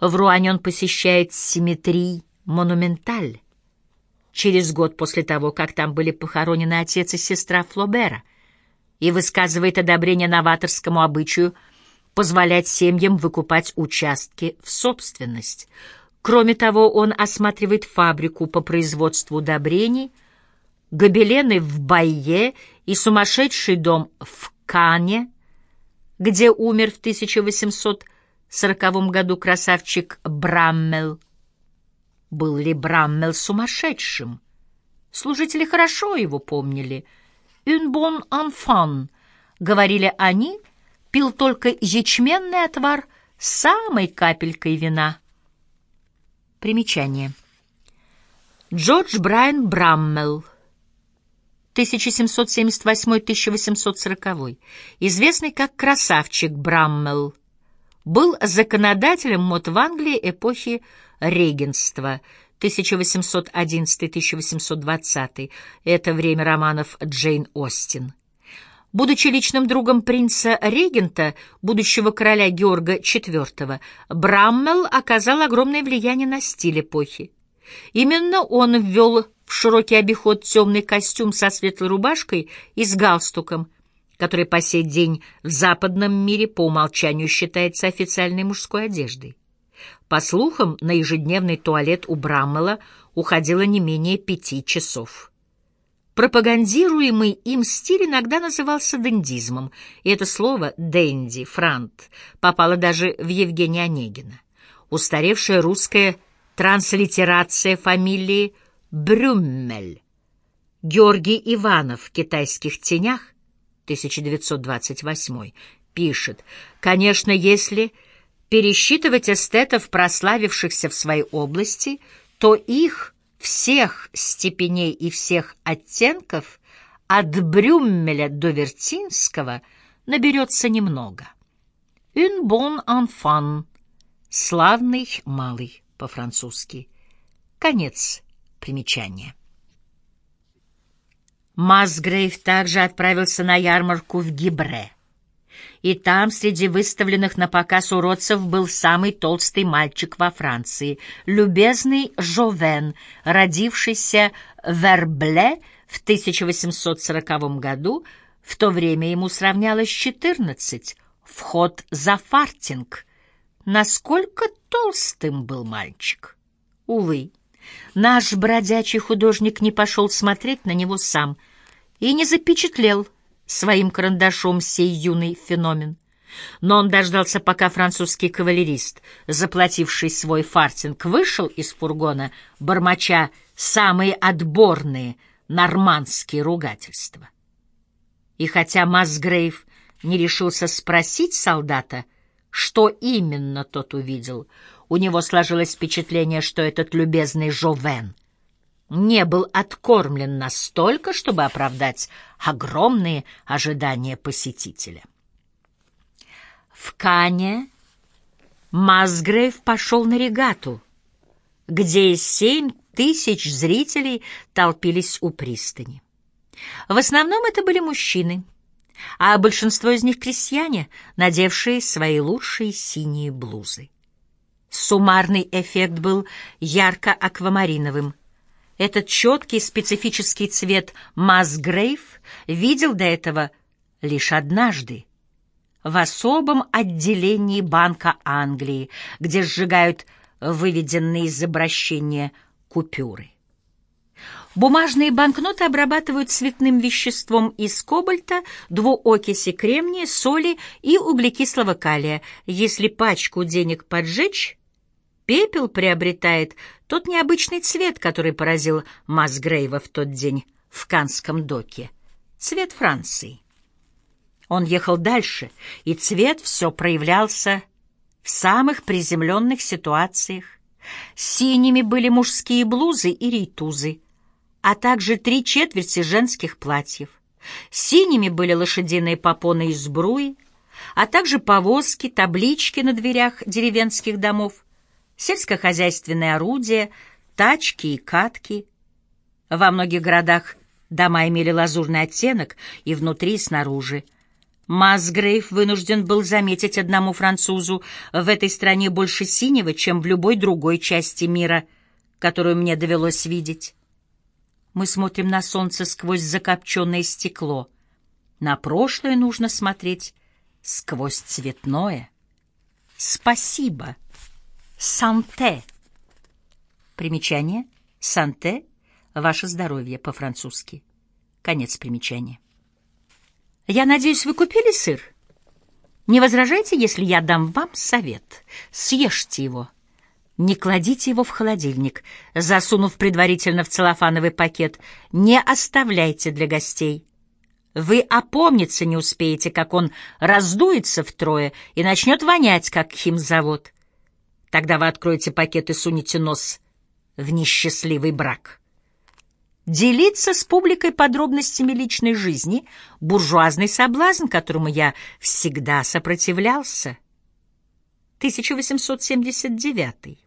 В Руане он посещает симметрий Монументаль. Через год после того, как там были похоронены отец и сестра Флобера, и высказывает одобрение новаторскому обычаю позволять семьям выкупать участки в собственность. Кроме того, он осматривает фабрику по производству удобрений, гобелены в Байе и сумасшедший дом в Кане, где умер в 1840 году красавчик Браммел. Был ли Браммел сумасшедшим? Служители хорошо его помнили. «Un bon enfant», — говорили они, пил только ячменный отвар самой капелькой вина. Примечание. Джордж Брайан Браммел, 1778-1840, известный как красавчик Браммел, был законодателем мод в Англии эпохи регенства 1811-1820, это время романов Джейн Остин. Будучи личным другом принца-регента, будущего короля Георга IV, Браммел оказал огромное влияние на стиль эпохи. Именно он ввел в широкий обиход темный костюм со светлой рубашкой и с галстуком, который по сей день в западном мире по умолчанию считается официальной мужской одеждой. По слухам, на ежедневный туалет у Браммела уходило не менее пяти часов. Пропагандируемый им стиль иногда назывался дендизмом, и это слово «денди», «франт» попало даже в Евгения Онегина. Устаревшая русская транслитерация фамилии Брюммель. Георгий Иванов в «Китайских тенях» 1928 пишет, «Конечно, если пересчитывать эстетов, прославившихся в своей области, то их – всех степеней и всех оттенков от Брюммеля до Вертинского наберется немного. «Un bon enfant» — «славный малый» по-французски. Конец примечания. Масгрейв также отправился на ярмарку в Гибре и там среди выставленных на показ уродцев был самый толстый мальчик во Франции, любезный Жовен, родившийся в Эрбле в 1840 году, в то время ему сравнялось 14, вход за фартинг. Насколько толстым был мальчик? Увы, наш бродячий художник не пошел смотреть на него сам и не запечатлел своим карандашом сей юный феномен. Но он дождался, пока французский кавалерист, заплативший свой фартинг, вышел из фургона, бормоча самые отборные нормандские ругательства. И хотя Масгрейв не решился спросить солдата, что именно тот увидел, у него сложилось впечатление, что этот любезный Жовен не был откормлен настолько, чтобы оправдать огромные ожидания посетителя. В Кане Масгрейв пошел на регату, где семь тысяч зрителей толпились у пристани. В основном это были мужчины, а большинство из них крестьяне, надевшие свои лучшие синие блузы. Суммарный эффект был ярко-аквамариновым – этот четкий специфический цвет Масгрейв видел до этого лишь однажды в особом отделении Банка Англии, где сжигают выведенные из обращения купюры. Бумажные банкноты обрабатывают цветным веществом из кобальта, двуокиси кремния, соли и углекислого калия. Если пачку денег поджечь, пепел приобретает тот необычный цвет, который поразил Масгрейва в тот день в Канском доке. Цвет Франции. Он ехал дальше, и цвет все проявлялся в самых приземленных ситуациях. Синими были мужские блузы и рейтузы, а также три четверти женских платьев. Синими были лошадиные попоны из бруи, а также повозки, таблички на дверях деревенских домов — сельскохозяйственные орудия, тачки и катки. Во многих городах дома имели лазурный оттенок и внутри, и снаружи. Масгрейв вынужден был заметить одному французу в этой стране больше синего, чем в любой другой части мира, которую мне довелось видеть. Мы смотрим на солнце сквозь закопченное стекло. На прошлое нужно смотреть сквозь цветное. Спасибо. Санте. Примечание. Санте. Ваше здоровье по-французски. Конец примечания. Я надеюсь, вы купили сыр? Не возражайте, если я дам вам совет. Съешьте его. Не кладите его в холодильник, засунув предварительно в целлофановый пакет. Не оставляйте для гостей. Вы опомниться не успеете, как он раздуется втрое и начнет вонять, как химзавод. Тогда вы откроете пакет и сунете нос в несчастливый брак. Делиться с публикой подробностями личной жизни — буржуазный соблазн, которому я всегда сопротивлялся. 1879